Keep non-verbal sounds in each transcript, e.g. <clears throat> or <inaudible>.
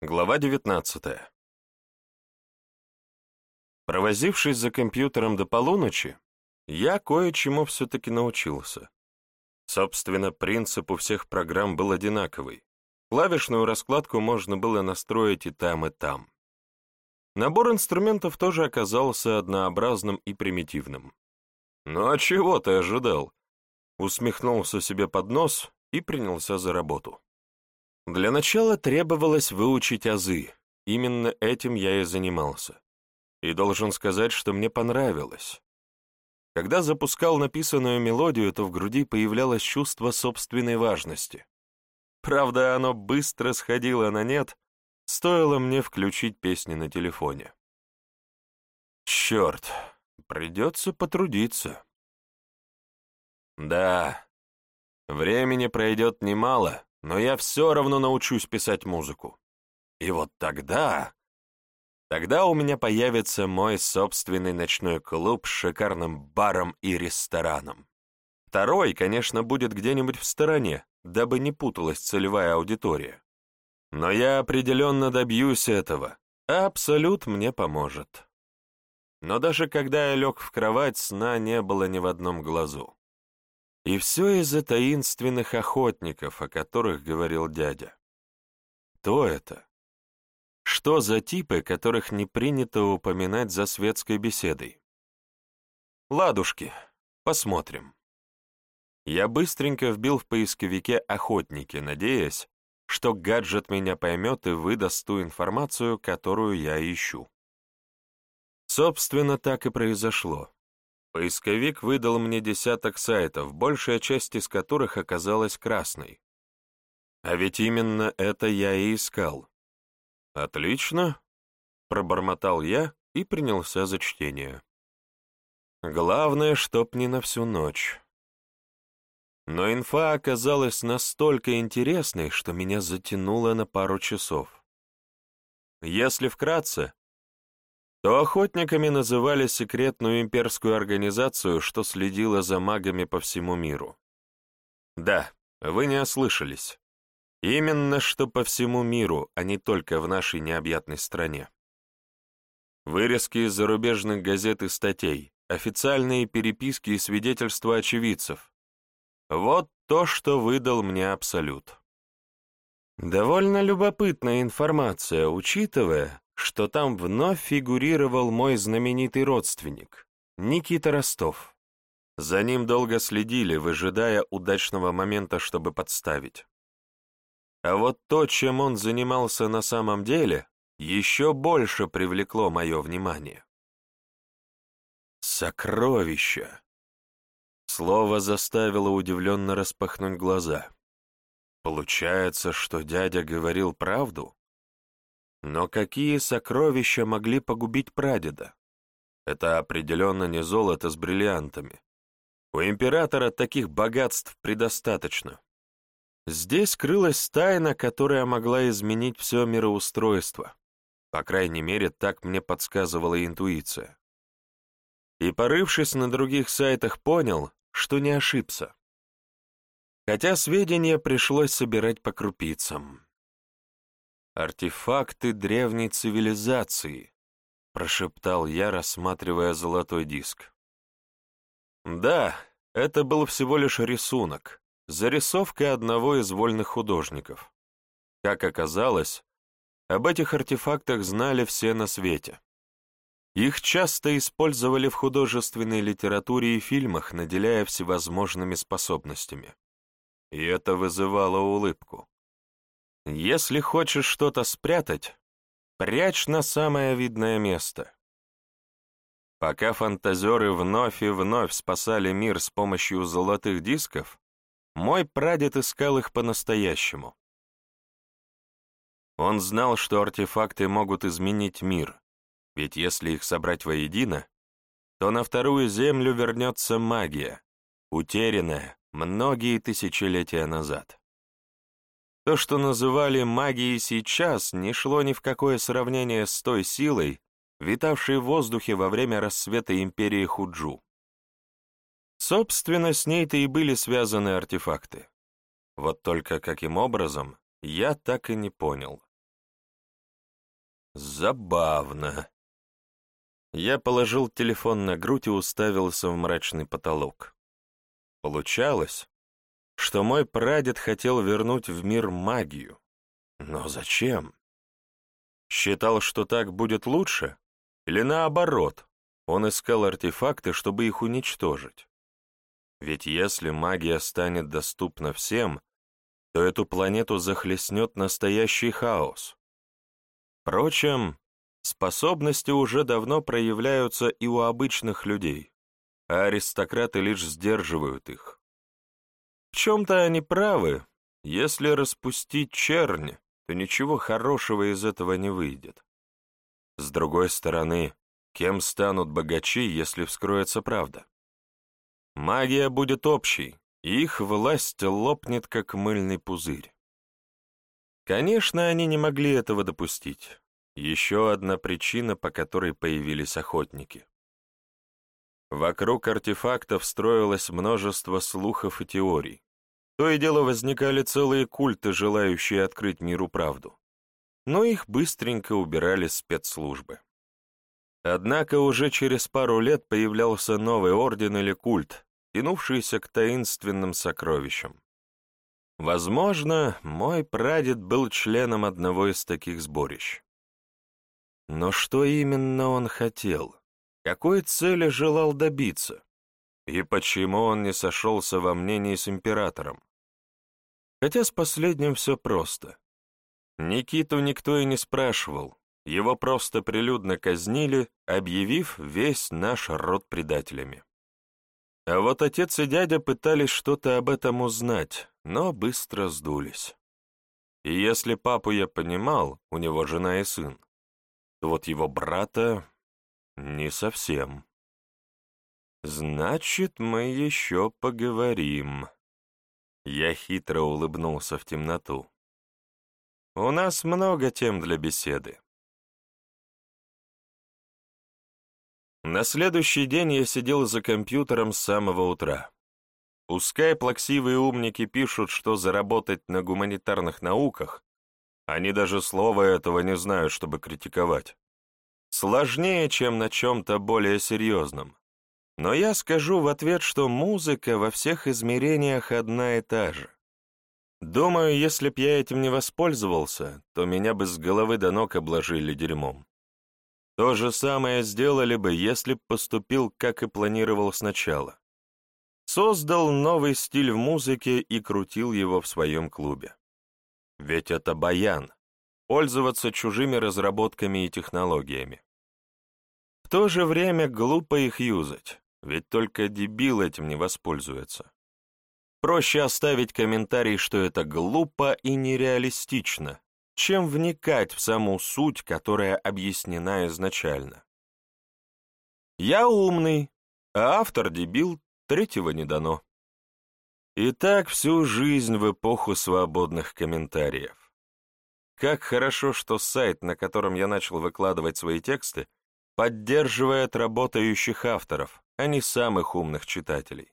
Глава 19 Провозившись за компьютером до полуночи, я кое-чему все-таки научился. Собственно, принцип у всех программ был одинаковый. Клавишную раскладку можно было настроить и там, и там. Набор инструментов тоже оказался однообразным и примитивным. «Ну а чего ты ожидал?» Усмехнулся себе под нос и принялся за работу. Для начала требовалось выучить азы, именно этим я и занимался. И должен сказать, что мне понравилось. Когда запускал написанную мелодию, то в груди появлялось чувство собственной важности. Правда, оно быстро сходило на нет, стоило мне включить песни на телефоне. Черт, придется потрудиться. Да, времени пройдет немало, но я все равно научусь писать музыку. И вот тогда... Тогда у меня появится мой собственный ночной клуб с шикарным баром и рестораном. Второй, конечно, будет где-нибудь в стороне, дабы не путалась целевая аудитория. Но я определенно добьюсь этого, а Абсолют мне поможет. Но даже когда я лег в кровать, сна не было ни в одном глазу. И все из-за таинственных охотников, о которых говорил дядя. Кто это? Что за типы, которых не принято упоминать за светской беседой? Ладушки, посмотрим. Я быстренько вбил в поисковике «охотники», надеясь, что гаджет меня поймет и выдаст ту информацию, которую я ищу. Собственно, так и произошло. Поисковик выдал мне десяток сайтов, большая часть из которых оказалась красной. А ведь именно это я и искал. «Отлично», — пробормотал я и принялся за чтение. Главное, чтоб не на всю ночь. Но инфа оказалась настолько интересной, что меня затянуло на пару часов. Если вкратце, то охотниками называли секретную имперскую организацию, что следила за магами по всему миру. Да, вы не ослышались. Именно что по всему миру, а не только в нашей необъятной стране. Вырезки из зарубежных газет и статей, официальные переписки и свидетельства очевидцев. Вот то, что выдал мне Абсолют. Довольно любопытная информация, учитывая, что там вновь фигурировал мой знаменитый родственник, Никита Ростов. За ним долго следили, выжидая удачного момента, чтобы подставить. А вот то, чем он занимался на самом деле, еще больше привлекло мое внимание. Сокровища. Слово заставило удивленно распахнуть глаза. Получается, что дядя говорил правду? Но какие сокровища могли погубить прадеда? Это определенно не золото с бриллиантами. У императора таких богатств предостаточно. Здесь крылась тайна, которая могла изменить все мироустройство. По крайней мере, так мне подсказывала интуиция. И, порывшись на других сайтах, понял, что не ошибся. Хотя сведения пришлось собирать по крупицам. «Артефакты древней цивилизации», — прошептал я, рассматривая золотой диск. «Да, это был всего лишь рисунок, зарисовка одного из вольных художников. Как оказалось, об этих артефактах знали все на свете. Их часто использовали в художественной литературе и фильмах, наделяя всевозможными способностями. И это вызывало улыбку. Если хочешь что-то спрятать, прячь на самое видное место. Пока фантазеры вновь и вновь спасали мир с помощью золотых дисков, мой прадед искал их по-настоящему. Он знал, что артефакты могут изменить мир, ведь если их собрать воедино, то на вторую землю вернется магия, утерянная многие тысячелетия назад. То, что называли магией сейчас, не шло ни в какое сравнение с той силой, витавшей в воздухе во время рассвета империи Худжу. Собственно, с ней-то и были связаны артефакты. Вот только каким образом, я так и не понял. Забавно. Я положил телефон на грудь и уставился в мрачный потолок. Получалось, что мой прадед хотел вернуть в мир магию. Но зачем? Считал, что так будет лучше? Или наоборот, он искал артефакты, чтобы их уничтожить? Ведь если магия станет доступна всем, то эту планету захлестнет настоящий хаос. Впрочем, способности уже давно проявляются и у обычных людей, а аристократы лишь сдерживают их. Чем-то они правы, если распустить чернь, то ничего хорошего из этого не выйдет. С другой стороны, кем станут богачи, если вскроется правда? Магия будет общей, их власть лопнет, как мыльный пузырь. Конечно, они не могли этого допустить. Еще одна причина, по которой появились охотники. Вокруг артефактов строилось множество слухов и теорий. То и дело возникали целые культы, желающие открыть миру правду. Но их быстренько убирали спецслужбы. Однако уже через пару лет появлялся новый орден или культ, тянувшийся к таинственным сокровищам. Возможно, мой прадед был членом одного из таких сборищ. Но что именно он хотел? Какой цели желал добиться? И почему он не сошелся во мнении с императором? Хотя с последним все просто. Никиту никто и не спрашивал, его просто прилюдно казнили, объявив весь наш род предателями. А вот отец и дядя пытались что-то об этом узнать, но быстро сдулись. И если папу я понимал, у него жена и сын, то вот его брата не совсем. Значит, мы еще поговорим. Я хитро улыбнулся в темноту. «У нас много тем для беседы». На следующий день я сидел за компьютером с самого утра. Пускай плаксивые умники пишут, что заработать на гуманитарных науках, они даже слова этого не знают, чтобы критиковать. Сложнее, чем на чем-то более серьезном. Но я скажу в ответ, что музыка во всех измерениях одна и та же. Думаю, если б я этим не воспользовался, то меня бы с головы до ног обложили дерьмом. То же самое сделали бы, если б поступил, как и планировал сначала. Создал новый стиль в музыке и крутил его в своем клубе. Ведь это баян — пользоваться чужими разработками и технологиями. В то же время глупо их юзать. Ведь только дебил этим не воспользуется. Проще оставить комментарий, что это глупо и нереалистично, чем вникать в саму суть, которая объяснена изначально. Я умный, а автор дебил, третьего не дано. И так всю жизнь в эпоху свободных комментариев. Как хорошо, что сайт, на котором я начал выкладывать свои тексты, поддерживает работающих авторов, а не самых умных читателей.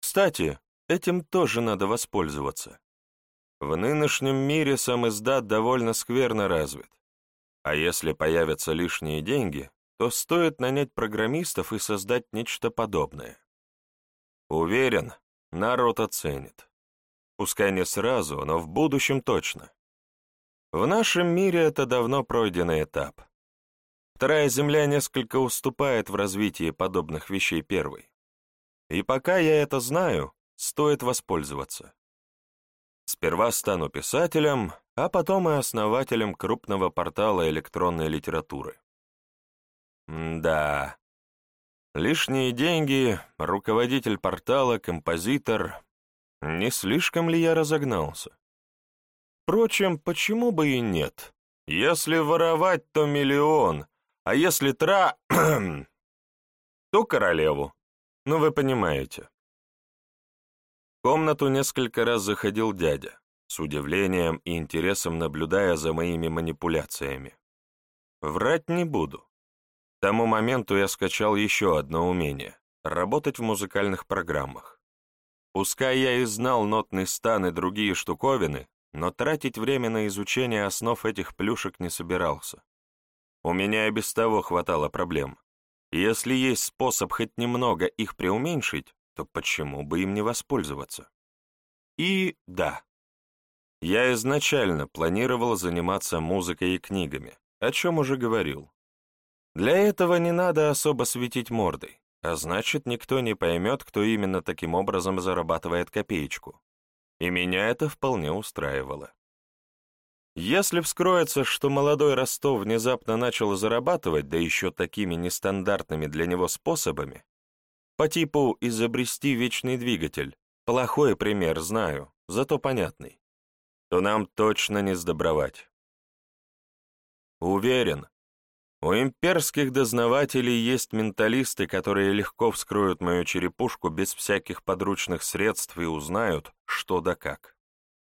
Кстати, этим тоже надо воспользоваться. В нынешнем мире сам издат довольно скверно развит. А если появятся лишние деньги, то стоит нанять программистов и создать нечто подобное. Уверен, народ оценит. Пускай не сразу, но в будущем точно. В нашем мире это давно пройденный этап. Вторая Земля несколько уступает в развитии подобных вещей первой. И пока я это знаю, стоит воспользоваться. Сперва стану писателем, а потом и основателем крупного портала электронной литературы. Да. Лишние деньги, руководитель портала, композитор. Не слишком ли я разогнался? Впрочем, почему бы и нет? Если воровать, то миллион, а если тра... <clears throat> то королеву. Ну, вы понимаете. В комнату несколько раз заходил дядя, с удивлением и интересом наблюдая за моими манипуляциями. Врать не буду. К тому моменту я скачал еще одно умение — работать в музыкальных программах. Пускай я и знал нотный стан и другие штуковины, но тратить время на изучение основ этих плюшек не собирался. У меня и без того хватало проблем. Если есть способ хоть немного их преуменьшить, то почему бы им не воспользоваться? И да, я изначально планировал заниматься музыкой и книгами, о чем уже говорил. Для этого не надо особо светить мордой, а значит, никто не поймет, кто именно таким образом зарабатывает копеечку. И меня это вполне устраивало. Если вскроется, что молодой Ростов внезапно начал зарабатывать, да еще такими нестандартными для него способами, по типу изобрести вечный двигатель, плохой пример, знаю, зато понятный, то нам точно не сдобровать. Уверен, у имперских дознавателей есть менталисты, которые легко вскроют мою черепушку без всяких подручных средств и узнают, что да как.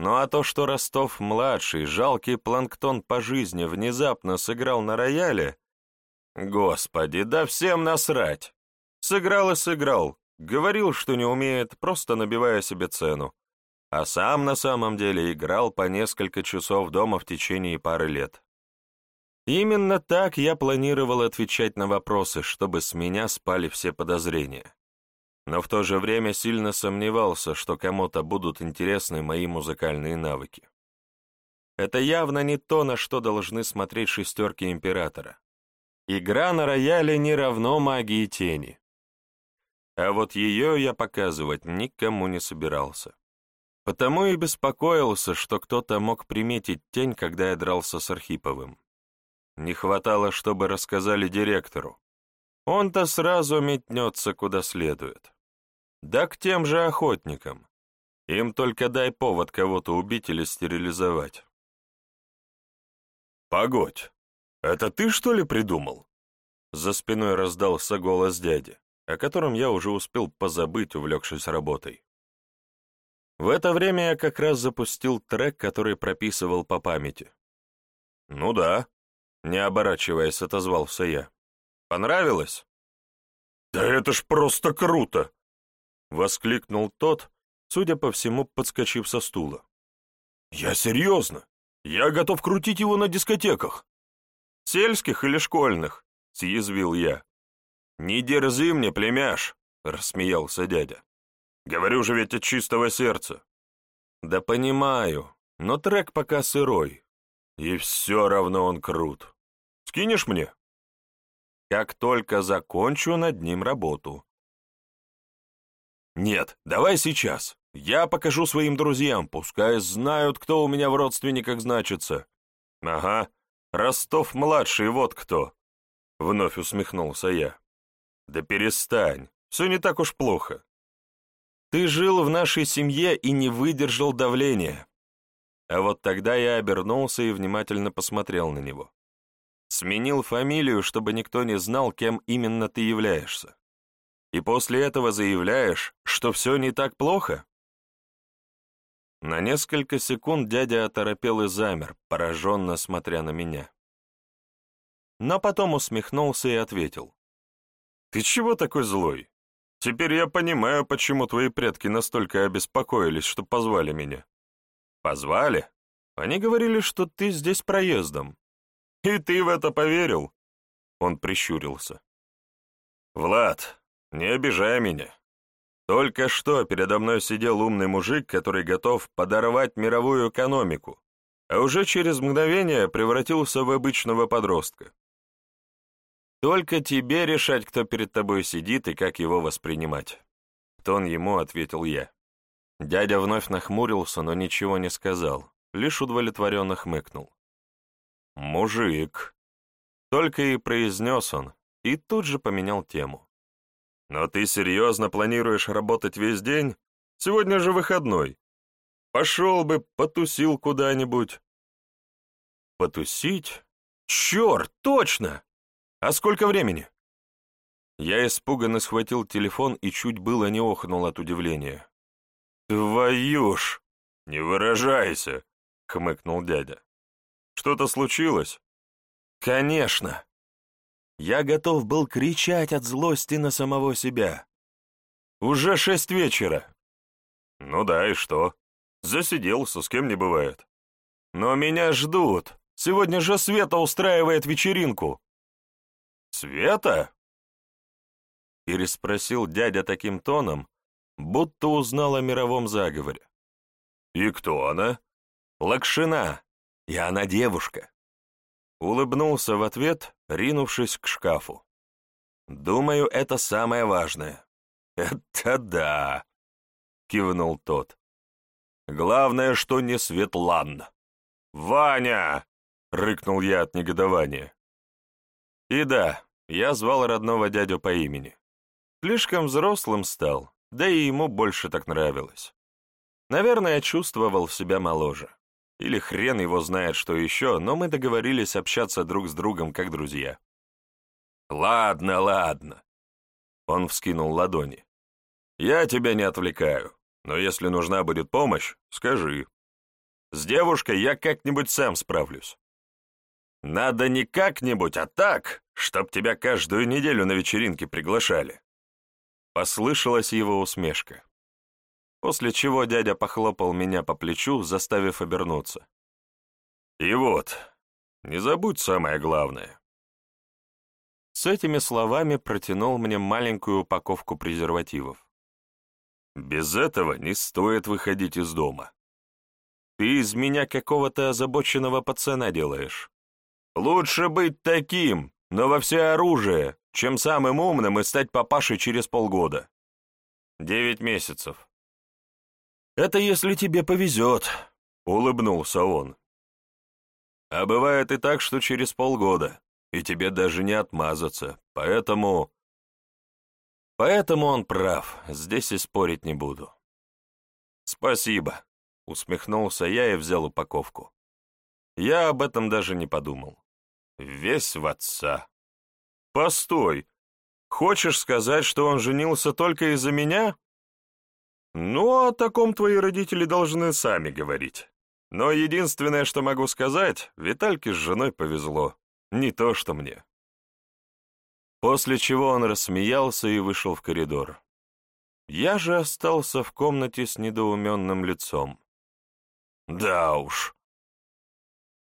Ну а то, что Ростов-младший, жалкий планктон по жизни, внезапно сыграл на рояле, господи, да всем насрать. Сыграл и сыграл, говорил, что не умеет, просто набивая себе цену а сам на самом деле играл по несколько часов дома в течение пары лет. Именно так я планировал отвечать на вопросы, чтобы с меня спали все подозрения. Но в то же время сильно сомневался, что кому-то будут интересны мои музыкальные навыки. Это явно не то, на что должны смотреть шестерки Императора. Игра на рояле не равно магии тени. А вот ее я показывать никому не собирался. Потому и беспокоился, что кто-то мог приметить тень, когда я дрался с Архиповым. Не хватало, чтобы рассказали директору. Он-то сразу метнется куда следует. Да к тем же охотникам. Им только дай повод кого-то убить или стерилизовать. «Погодь, это ты, что ли, придумал?» За спиной раздался голос дяди, о котором я уже успел позабыть, увлекшись работой. В это время я как раз запустил трек, который прописывал по памяти. «Ну да», — не оборачиваясь, отозвался я. «Понравилось?» «Да это ж просто круто!» — воскликнул тот, судя по всему, подскочив со стула. «Я серьезно! Я готов крутить его на дискотеках!» «Сельских или школьных?» — съязвил я. «Не дерзи мне, племяш!» — рассмеялся дядя. Говорю же ведь от чистого сердца. Да понимаю, но трек пока сырой. И все равно он крут. Скинешь мне? Как только закончу над ним работу. Нет, давай сейчас. Я покажу своим друзьям, пускай знают, кто у меня в родственниках значится. Ага, Ростов-младший, вот кто. Вновь усмехнулся я. Да перестань, все не так уж плохо. Ты жил в нашей семье и не выдержал давления. А вот тогда я обернулся и внимательно посмотрел на него. Сменил фамилию, чтобы никто не знал, кем именно ты являешься. И после этого заявляешь, что все не так плохо? На несколько секунд дядя оторопел и замер, пораженно смотря на меня. Но потом усмехнулся и ответил. «Ты чего такой злой? Теперь я понимаю, почему твои предки настолько обеспокоились, что позвали меня. Позвали? Они говорили, что ты здесь проездом. И ты в это поверил? Он прищурился. Влад, не обижай меня. Только что передо мной сидел умный мужик, который готов подорвать мировую экономику, а уже через мгновение превратился в обычного подростка. Только тебе решать, кто перед тобой сидит и как его воспринимать. Тон ему ответил я. Дядя вновь нахмурился, но ничего не сказал, лишь удовлетворенно хмыкнул. «Мужик!» Только и произнес он, и тут же поменял тему. «Но ты серьезно планируешь работать весь день? Сегодня же выходной. Пошел бы, потусил куда-нибудь». «Потусить? Черт, точно! «А сколько времени?» Я испуганно схватил телефон и чуть было не охнул от удивления. «Твою ж! Не выражайся!» — хмыкнул дядя. «Что-то случилось?» «Конечно!» Я готов был кричать от злости на самого себя. «Уже шесть вечера!» «Ну да, и что? Засиделся, с кем не бывает». «Но меня ждут. Сегодня же Света устраивает вечеринку». «Света?» Переспросил дядя таким тоном, будто узнал о мировом заговоре. «И кто она?» «Лакшина, и она девушка». Улыбнулся в ответ, ринувшись к шкафу. «Думаю, это самое важное». «Это да!» — кивнул тот. «Главное, что не Светлана». «Ваня!» — рыкнул я от негодования. И да, я звал родного дядю по имени. Слишком взрослым стал, да и ему больше так нравилось. Наверное, чувствовал себя моложе. Или хрен его знает, что еще, но мы договорились общаться друг с другом как друзья. «Ладно, ладно», — он вскинул ладони. «Я тебя не отвлекаю, но если нужна будет помощь, скажи. С девушкой я как-нибудь сам справлюсь. Надо не как-нибудь, а так, чтоб тебя каждую неделю на вечеринки приглашали». Послышалась его усмешка. После чего дядя похлопал меня по плечу, заставив обернуться. «И вот, не забудь самое главное». С этими словами протянул мне маленькую упаковку презервативов. «Без этого не стоит выходить из дома. Ты из меня какого-то озабоченного пацана делаешь. Лучше быть таким, но во все оружие, чем самым умным и стать папашей через полгода. Девять месяцев. Это если тебе повезет, — улыбнулся он. А бывает и так, что через полгода, и тебе даже не отмазаться, поэтому... Поэтому он прав, здесь и спорить не буду. Спасибо, — усмехнулся я и взял упаковку. Я об этом даже не подумал. Весь в отца. Постой, хочешь сказать, что он женился только из-за меня? Ну, о таком твои родители должны сами говорить. Но единственное, что могу сказать, Витальке с женой повезло. Не то, что мне. После чего он рассмеялся и вышел в коридор. Я же остался в комнате с недоуменным лицом. Да уж,